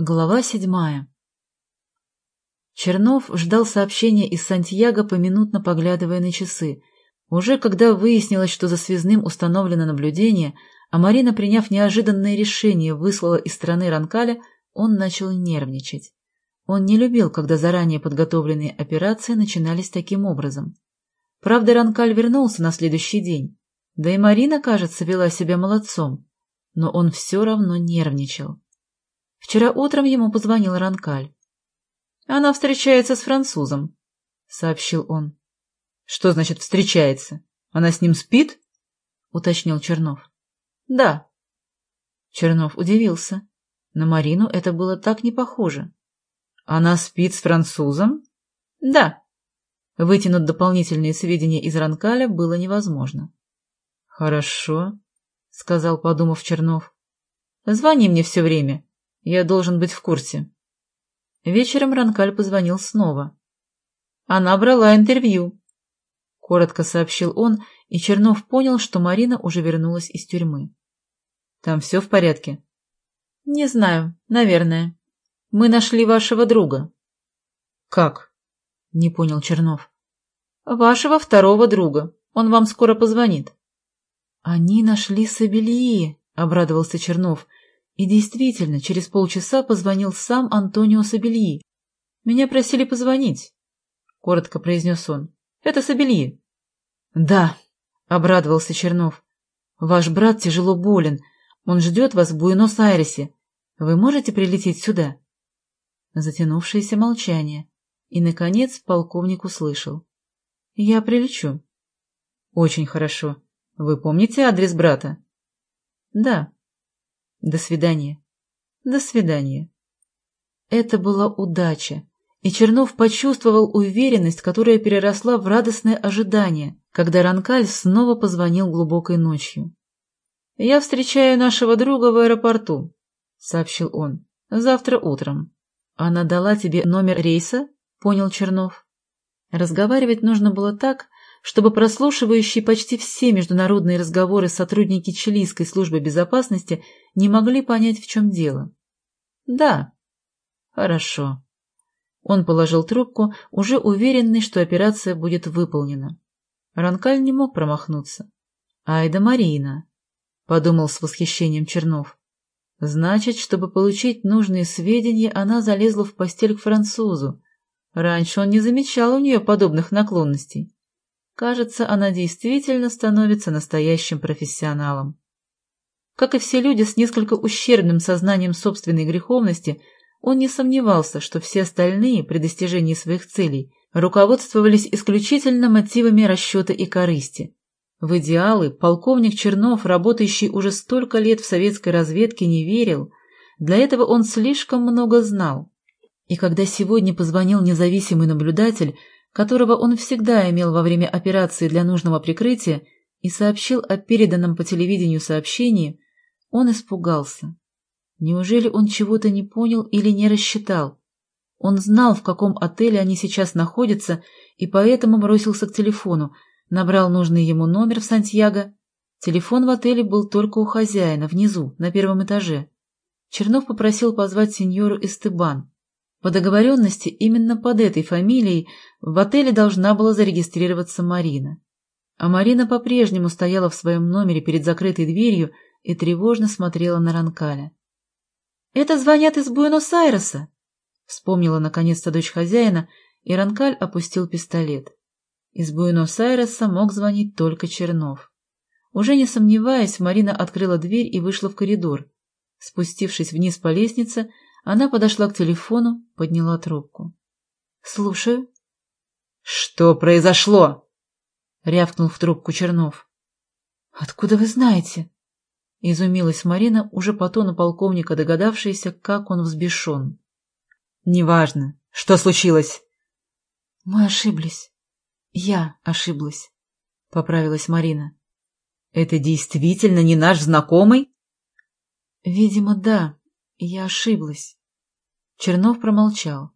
Глава седьмая Чернов ждал сообщения из Сантьяго, поминутно поглядывая на часы. Уже когда выяснилось, что за связным установлено наблюдение, а Марина, приняв неожиданное решение, выслала из страны Ранкаля, он начал нервничать. Он не любил, когда заранее подготовленные операции начинались таким образом. Правда, Ранкаль вернулся на следующий день. Да и Марина, кажется, вела себя молодцом. Но он все равно нервничал. Вчера утром ему позвонил Ранкаль. «Она встречается с французом», — сообщил он. «Что значит «встречается»? Она с ним спит?» — уточнил Чернов. «Да». Чернов удивился. На Марину это было так не похоже. «Она спит с французом?» «Да». Вытянуть дополнительные сведения из Ранкаля было невозможно. «Хорошо», — сказал, подумав Чернов. «Звони мне все время. Я должен быть в курсе. Вечером Ранкаль позвонил снова. Она брала интервью. Коротко сообщил он, и Чернов понял, что Марина уже вернулась из тюрьмы. Там все в порядке? Не знаю, наверное. Мы нашли вашего друга. Как? Не понял Чернов. Вашего второго друга. Он вам скоро позвонит. Они нашли Сабельи, обрадовался Чернов. И действительно, через полчаса позвонил сам Антонио Сабельи. «Меня просили позвонить», — коротко произнес он. «Это Сабельи». «Да», — обрадовался Чернов. «Ваш брат тяжело болен. Он ждет вас в Буэнос-Айресе. Вы можете прилететь сюда?» Затянувшееся молчание. И, наконец, полковник услышал. «Я прилечу». «Очень хорошо. Вы помните адрес брата?» «Да», до свидания. До свидания. Это была удача, и Чернов почувствовал уверенность, которая переросла в радостное ожидание, когда Ранкаль снова позвонил глубокой ночью. «Я встречаю нашего друга в аэропорту», — сообщил он. «Завтра утром». «Она дала тебе номер рейса?» — понял Чернов. Разговаривать нужно было так, чтобы прослушивающие почти все международные разговоры сотрудники чилийской службы безопасности не могли понять, в чем дело. «Да». «Хорошо». Он положил трубку, уже уверенный, что операция будет выполнена. Ранкаль не мог промахнуться. «Айда Марина», — подумал с восхищением Чернов. «Значит, чтобы получить нужные сведения, она залезла в постель к французу. Раньше он не замечал у нее подобных наклонностей». Кажется, она действительно становится настоящим профессионалом. Как и все люди с несколько ущербным сознанием собственной греховности, он не сомневался, что все остальные при достижении своих целей руководствовались исключительно мотивами расчета и корысти. В идеалы полковник Чернов, работающий уже столько лет в советской разведке, не верил, для этого он слишком много знал. И когда сегодня позвонил независимый наблюдатель, которого он всегда имел во время операции для нужного прикрытия, и сообщил о переданном по телевидению сообщении, он испугался. Неужели он чего-то не понял или не рассчитал? Он знал, в каком отеле они сейчас находятся, и поэтому бросился к телефону, набрал нужный ему номер в Сантьяго. Телефон в отеле был только у хозяина, внизу, на первом этаже. Чернов попросил позвать сеньору Эстебан. По договоренности, именно под этой фамилией в отеле должна была зарегистрироваться Марина. А Марина по-прежнему стояла в своем номере перед закрытой дверью и тревожно смотрела на Ранкаля. «Это звонят из Буэнос-Айреса!» Вспомнила наконец-то дочь хозяина, и Ранкаль опустил пистолет. Из Буэнос-Айреса мог звонить только Чернов. Уже не сомневаясь, Марина открыла дверь и вышла в коридор. Спустившись вниз по лестнице, она подошла к телефону, подняла трубку. «Слушаю». «Что произошло?» — рявкнул в трубку Чернов. «Откуда вы знаете?» — изумилась Марина, уже по тону полковника догадавшаяся, как он взбешен. «Неважно. Что случилось?» «Мы ошиблись. Я ошиблась», — поправилась Марина. «Это действительно не наш знакомый?» «Видимо, да. Я ошиблась». Чернов промолчал.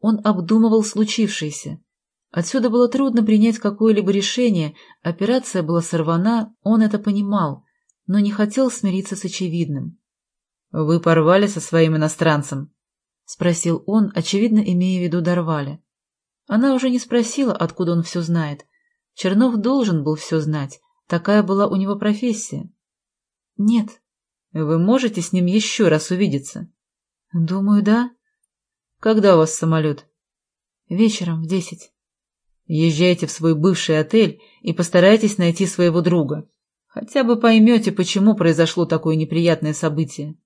Он обдумывал случившееся. Отсюда было трудно принять какое-либо решение, операция была сорвана, он это понимал, но не хотел смириться с очевидным. — Вы порвали со своим иностранцем? — спросил он, очевидно, имея в виду Дарваля. Она уже не спросила, откуда он все знает. Чернов должен был все знать. Такая была у него профессия. — Нет. — Вы можете с ним еще раз увидеться? — Думаю, да. — Когда у вас самолет? — Вечером в десять. — Езжайте в свой бывший отель и постарайтесь найти своего друга. Хотя бы поймете, почему произошло такое неприятное событие.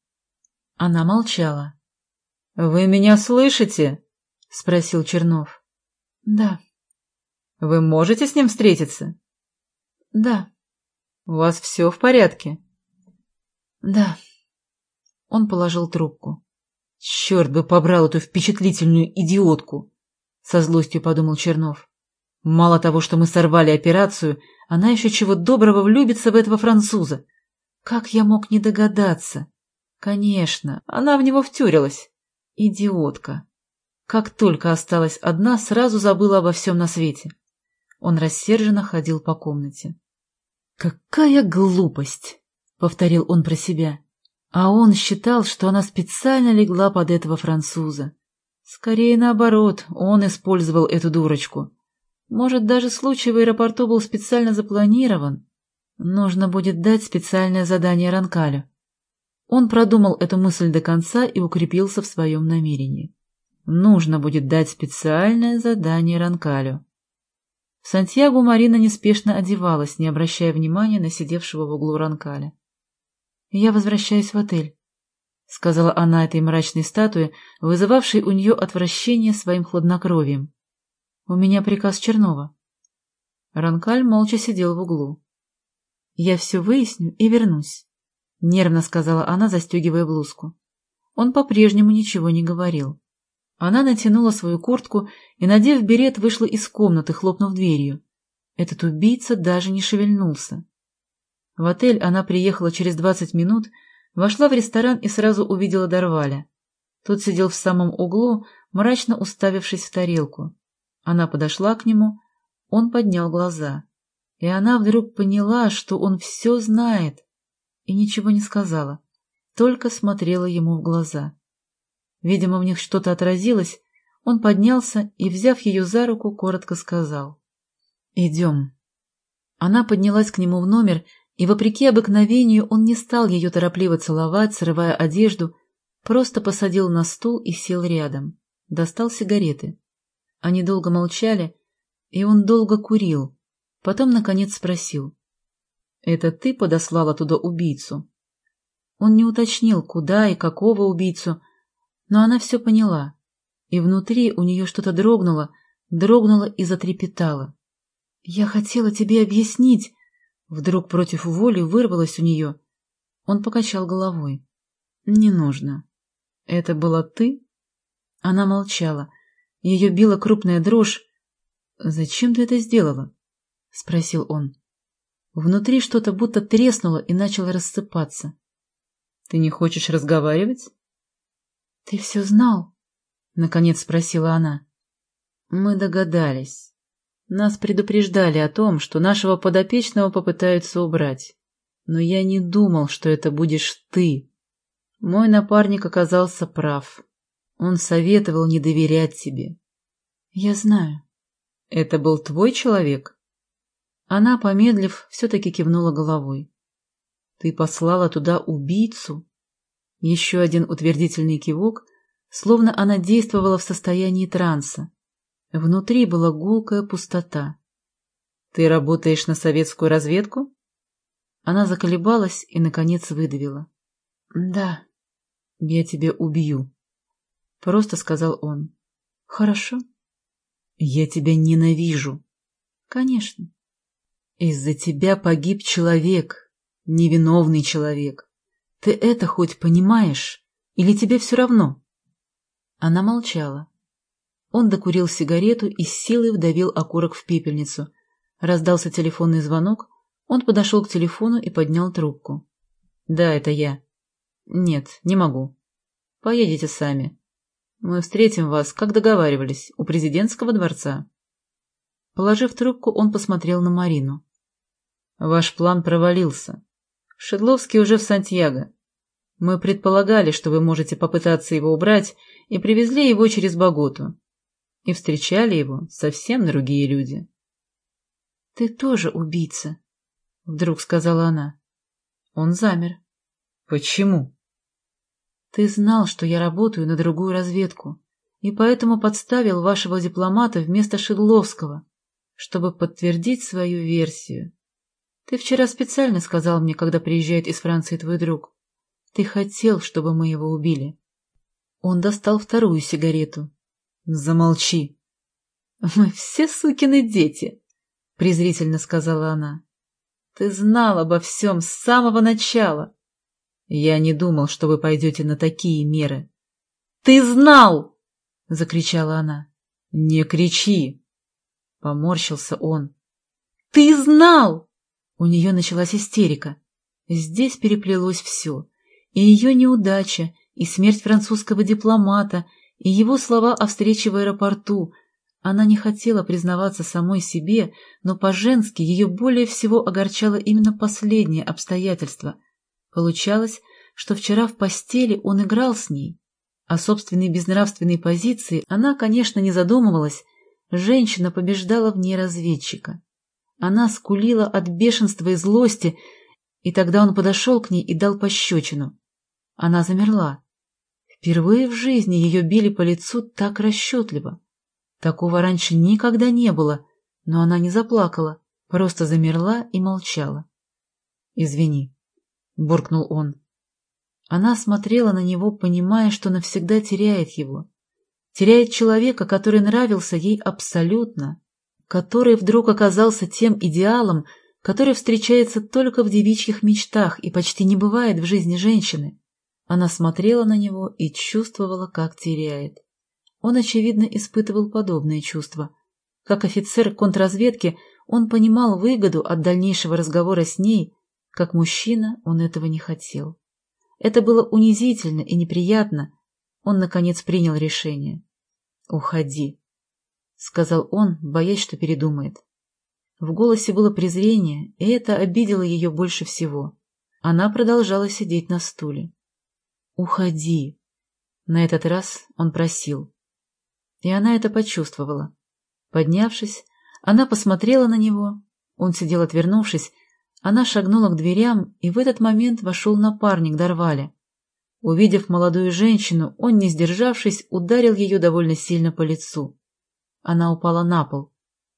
Она молчала. — Вы меня слышите? — спросил Чернов. — Да. — Вы можете с ним встретиться? — Да. — У вас все в порядке? — Да. Он положил трубку. — Черт бы побрал эту впечатлительную идиотку! — со злостью подумал Чернов. Мало того, что мы сорвали операцию, она еще чего доброго влюбится в этого француза. Как я мог не догадаться? Конечно, она в него втюрилась. Идиотка. Как только осталась одна, сразу забыла обо всем на свете. Он рассерженно ходил по комнате. «Какая глупость!» — повторил он про себя. А он считал, что она специально легла под этого француза. Скорее наоборот, он использовал эту дурочку. Может, даже случай в аэропорту был специально запланирован? Нужно будет дать специальное задание Ранкалю. Он продумал эту мысль до конца и укрепился в своем намерении. Нужно будет дать специальное задание Ранкалю. В Сантьяго Марина неспешно одевалась, не обращая внимания на сидевшего в углу Ранкаля. «Я возвращаюсь в отель», — сказала она этой мрачной статуе, вызывавшей у нее отвращение своим хладнокровием. «У меня приказ Чернова». Ранкаль молча сидел в углу. «Я все выясню и вернусь». — нервно сказала она, застегивая блузку. Он по-прежнему ничего не говорил. Она натянула свою куртку и, надев берет, вышла из комнаты, хлопнув дверью. Этот убийца даже не шевельнулся. В отель она приехала через двадцать минут, вошла в ресторан и сразу увидела Дарваля. Тот сидел в самом углу, мрачно уставившись в тарелку. Она подошла к нему, он поднял глаза. И она вдруг поняла, что он все знает и ничего не сказала, только смотрела ему в глаза. Видимо, в них что-то отразилось, он поднялся и, взяв ее за руку, коротко сказал. «Идем». Она поднялась к нему в номер, и, вопреки обыкновению, он не стал ее торопливо целовать, срывая одежду, просто посадил на стул и сел рядом. Достал сигареты. Они долго молчали, и он долго курил. Потом, наконец, спросил. Это ты подослала туда убийцу? Он не уточнил, куда и какого убийцу, но она все поняла, и внутри у нее что-то дрогнуло, дрогнуло и затрепетало. «Я хотела тебе объяснить!» Вдруг против воли вырвалось у нее. Он покачал головой. «Не нужно. Это была ты?» Она молчала. Ее била крупная дрожь. «Зачем ты это сделала?» — спросил он. Внутри что-то будто треснуло и начало рассыпаться. — Ты не хочешь разговаривать? — Ты все знал? — наконец спросила она. — Мы догадались. Нас предупреждали о том, что нашего подопечного попытаются убрать. Но я не думал, что это будешь ты. Мой напарник оказался прав. Он советовал не доверять тебе. — Я знаю. — Это был твой человек? Она, помедлив, все-таки кивнула головой. — Ты послала туда убийцу? Еще один утвердительный кивок, словно она действовала в состоянии транса. Внутри была гулкая пустота. — Ты работаешь на советскую разведку? Она заколебалась и, наконец, выдавила. — Да. — Я тебя убью. — просто сказал он. — Хорошо. — Я тебя ненавижу. — Конечно. Из-за тебя погиб человек, невиновный человек. Ты это хоть понимаешь? Или тебе все равно? Она молчала. Он докурил сигарету и с силой вдавил окурок в пепельницу. Раздался телефонный звонок. Он подошел к телефону и поднял трубку. «Да, это я». «Нет, не могу. Поедете сами. Мы встретим вас, как договаривались, у президентского дворца». Положив трубку, он посмотрел на Марину. Ваш план провалился. Шедловский уже в Сантьяго. Мы предполагали, что вы можете попытаться его убрать, и привезли его через Боготу. И встречали его совсем другие люди. — Ты тоже убийца, — вдруг сказала она. Он замер. — Почему? — Ты знал, что я работаю на другую разведку, и поэтому подставил вашего дипломата вместо Шедловского, чтобы подтвердить свою версию. Ты вчера специально сказал мне, когда приезжает из Франции твой друг. Ты хотел, чтобы мы его убили. Он достал вторую сигарету. Замолчи. Мы все сукины дети, презрительно сказала она. Ты знал обо всем с самого начала. Я не думал, что вы пойдете на такие меры. Ты знал! закричала она. Не кричи! Поморщился он. Ты знал! У нее началась истерика. Здесь переплелось все. И ее неудача, и смерть французского дипломата, и его слова о встрече в аэропорту. Она не хотела признаваться самой себе, но по-женски ее более всего огорчало именно последнее обстоятельство. Получалось, что вчера в постели он играл с ней. О собственной безнравственной позиции она, конечно, не задумывалась. Женщина побеждала в ней разведчика. Она скулила от бешенства и злости, и тогда он подошел к ней и дал пощечину. Она замерла. Впервые в жизни ее били по лицу так расчетливо. Такого раньше никогда не было, но она не заплакала, просто замерла и молчала. «Извини», — буркнул он. Она смотрела на него, понимая, что навсегда теряет его. Теряет человека, который нравился ей абсолютно, который вдруг оказался тем идеалом, который встречается только в девичьих мечтах и почти не бывает в жизни женщины. Она смотрела на него и чувствовала, как теряет. Он, очевидно, испытывал подобные чувства. Как офицер контрразведки, он понимал выгоду от дальнейшего разговора с ней, как мужчина он этого не хотел. Это было унизительно и неприятно. Он, наконец, принял решение. «Уходи», — сказал он, боясь, что передумает. В голосе было презрение, и это обидело ее больше всего. Она продолжала сидеть на стуле. «Уходи!» На этот раз он просил. И она это почувствовала. Поднявшись, она посмотрела на него. Он сидел отвернувшись. Она шагнула к дверям, и в этот момент вошел напарник Дарваля. Увидев молодую женщину, он, не сдержавшись, ударил ее довольно сильно по лицу. Она упала на пол.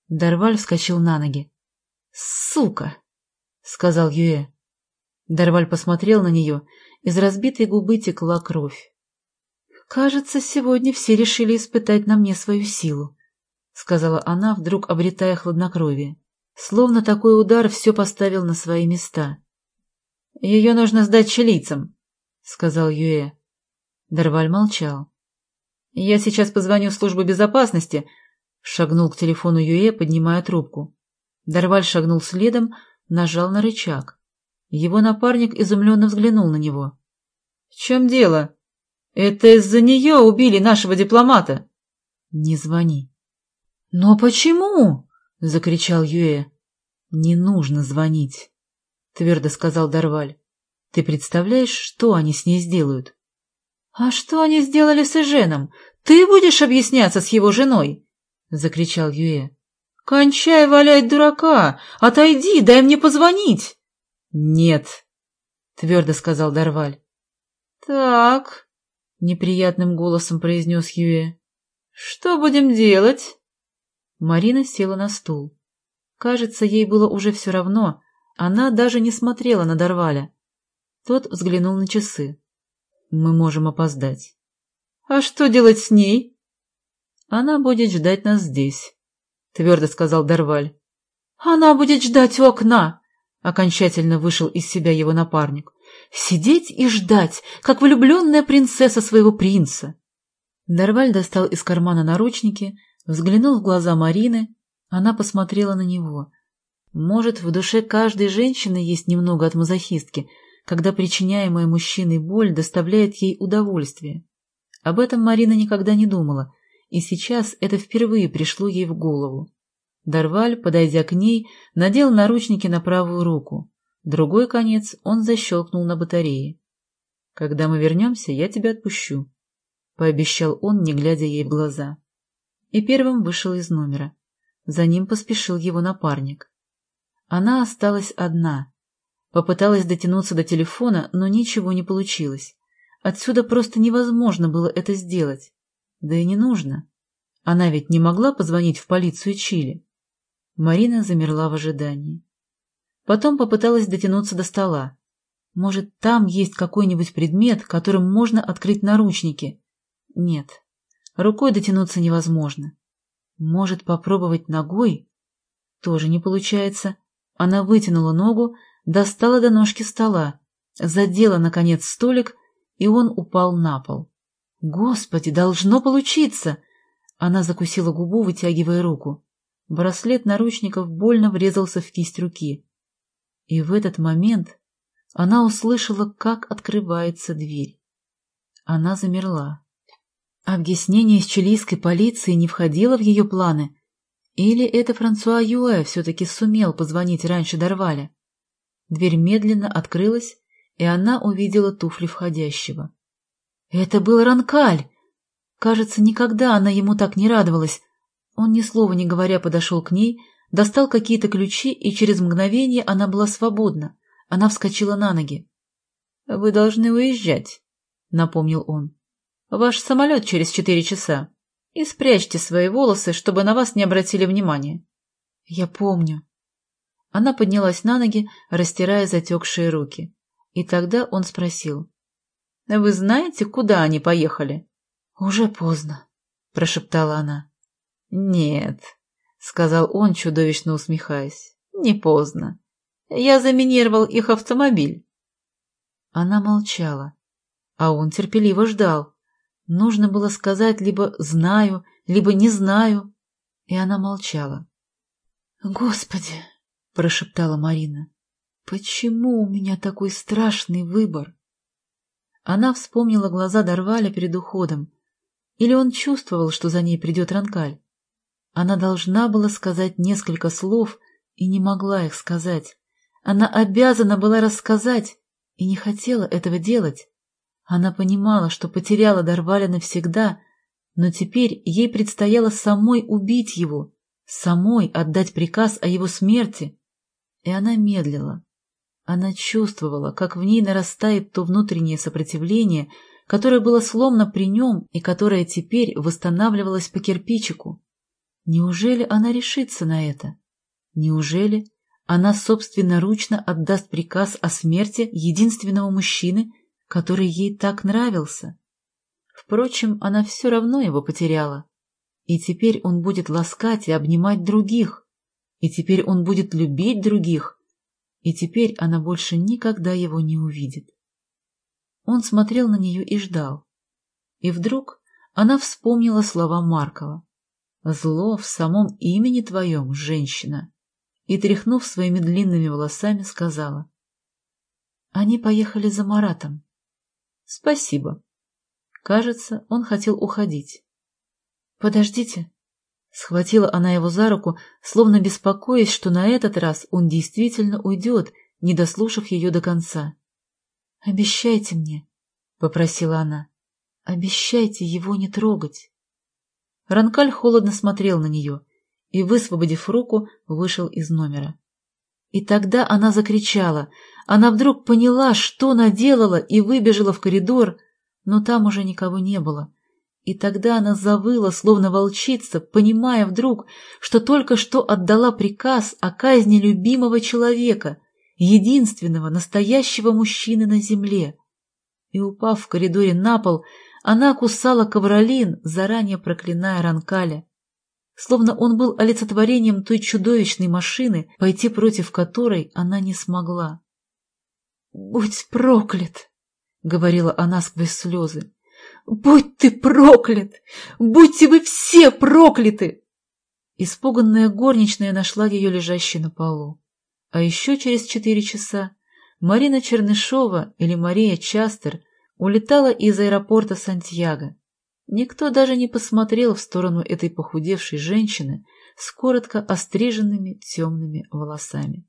Дарваль вскочил на ноги. «Сука!» — сказал Юэ. Дарваль посмотрел на нее. Из разбитой губы текла кровь. «Кажется, сегодня все решили испытать на мне свою силу», — сказала она, вдруг обретая хладнокровие. Словно такой удар все поставил на свои места. «Ее нужно сдать чилийцам», — сказал Юэ. Дарваль молчал. «Я сейчас позвоню в службу безопасности, Шагнул к телефону Юэ, поднимая трубку. Дарваль шагнул следом, нажал на рычаг. Его напарник изумленно взглянул на него. — В чем дело? Это из-за нее убили нашего дипломата. — Не звони. — Но почему? — закричал Юэ. — Не нужно звонить, — твердо сказал Дарваль. — Ты представляешь, что они с ней сделают? — А что они сделали с Эженом? Ты будешь объясняться с его женой? — закричал Юэ. — Кончай валять дурака! Отойди, дай мне позвонить! — Нет, — твердо сказал Дарваль. — Так, — неприятным голосом произнес Юэ. — Что будем делать? Марина села на стул. Кажется, ей было уже все равно. Она даже не смотрела на Дарваля. Тот взглянул на часы. — Мы можем опоздать. — А что делать с ней? Она будет ждать нас здесь, — твердо сказал Дарваль. — Она будет ждать у окна, — окончательно вышел из себя его напарник. — Сидеть и ждать, как влюбленная принцесса своего принца. Дарваль достал из кармана наручники, взглянул в глаза Марины. Она посмотрела на него. Может, в душе каждой женщины есть немного от мазохистки, когда причиняемая мужчиной боль доставляет ей удовольствие. Об этом Марина никогда не думала — и сейчас это впервые пришло ей в голову. Дарваль, подойдя к ней, надел наручники на правую руку. Другой конец он защелкнул на батарее. Когда мы вернемся, я тебя отпущу, — пообещал он, не глядя ей в глаза. И первым вышел из номера. За ним поспешил его напарник. Она осталась одна. Попыталась дотянуться до телефона, но ничего не получилось. Отсюда просто невозможно было это сделать. Да и не нужно. Она ведь не могла позвонить в полицию Чили. Марина замерла в ожидании. Потом попыталась дотянуться до стола. Может, там есть какой-нибудь предмет, которым можно открыть наручники? Нет, рукой дотянуться невозможно. Может, попробовать ногой? Тоже не получается. Она вытянула ногу, достала до ножки стола, задела, наконец, столик, и он упал на пол. Господи, должно получиться! Она закусила губу, вытягивая руку. Браслет наручников больно врезался в кисть руки. И в этот момент она услышала, как открывается дверь. Она замерла. Объяснение с чилийской полицией не входило в ее планы. Или это Франсуа Юэ все-таки сумел позвонить раньше Дарваля? Дверь медленно открылась, и она увидела туфли входящего. Это был Ранкаль! Кажется, никогда она ему так не радовалась. Он, ни слова не говоря, подошел к ней, достал какие-то ключи, и через мгновение она была свободна. Она вскочила на ноги. — Вы должны уезжать, — напомнил он. — Ваш самолет через четыре часа. И спрячьте свои волосы, чтобы на вас не обратили внимания. — Я помню. Она поднялась на ноги, растирая затекшие руки. И тогда он спросил. — Вы знаете, куда они поехали? — Уже поздно, — прошептала она. — Нет, — сказал он, чудовищно усмехаясь, — не поздно. Я заминировал их автомобиль. Она молчала, а он терпеливо ждал. Нужно было сказать либо «знаю», либо «не знаю», и она молчала. «Господи!» — прошептала Марина. «Почему у меня такой страшный выбор?» Она вспомнила глаза Дарваля перед уходом. Или он чувствовал, что за ней придет Ранкаль? Она должна была сказать несколько слов и не могла их сказать. Она обязана была рассказать и не хотела этого делать. Она понимала, что потеряла Дарваля навсегда, но теперь ей предстояло самой убить его, самой отдать приказ о его смерти. И она медлила. Она чувствовала, как в ней нарастает то внутреннее сопротивление, которое было сломно при нем и которое теперь восстанавливалось по кирпичику. Неужели она решится на это? Неужели она собственноручно отдаст приказ о смерти единственного мужчины, который ей так нравился. Впрочем, она все равно его потеряла. И теперь он будет ласкать и обнимать других. И теперь он будет любить других. И теперь она больше никогда его не увидит. Он смотрел на нее и ждал. И вдруг она вспомнила слова Маркова. «Зло в самом имени твоем, женщина» и, тряхнув своими длинными волосами, сказала. Они поехали за Маратом. Спасибо. Кажется, он хотел уходить. Подождите. Схватила она его за руку, словно беспокоясь, что на этот раз он действительно уйдет, не дослушав ее до конца. «Обещайте мне», — попросила она, — «обещайте его не трогать». Ранкаль холодно смотрел на нее, и, высвободив руку, вышел из номера. И тогда она закричала. Она вдруг поняла, что наделала, и выбежала в коридор, но там уже никого не было. И тогда она завыла, словно волчица, понимая вдруг, что только что отдала приказ о казни любимого человека, единственного настоящего мужчины на земле. И, упав в коридоре на пол, она кусала ковролин, заранее проклиная Ранкаля словно он был олицетворением той чудовищной машины, пойти против которой она не смогла. «Будь проклят!» — говорила она сквозь слезы. «Будь ты проклят! Будьте вы все прокляты!» Испуганная горничная нашла ее лежащей на полу. А еще через четыре часа Марина Чернышова или Мария Частер улетала из аэропорта Сантьяго. Никто даже не посмотрел в сторону этой похудевшей женщины с коротко остриженными темными волосами.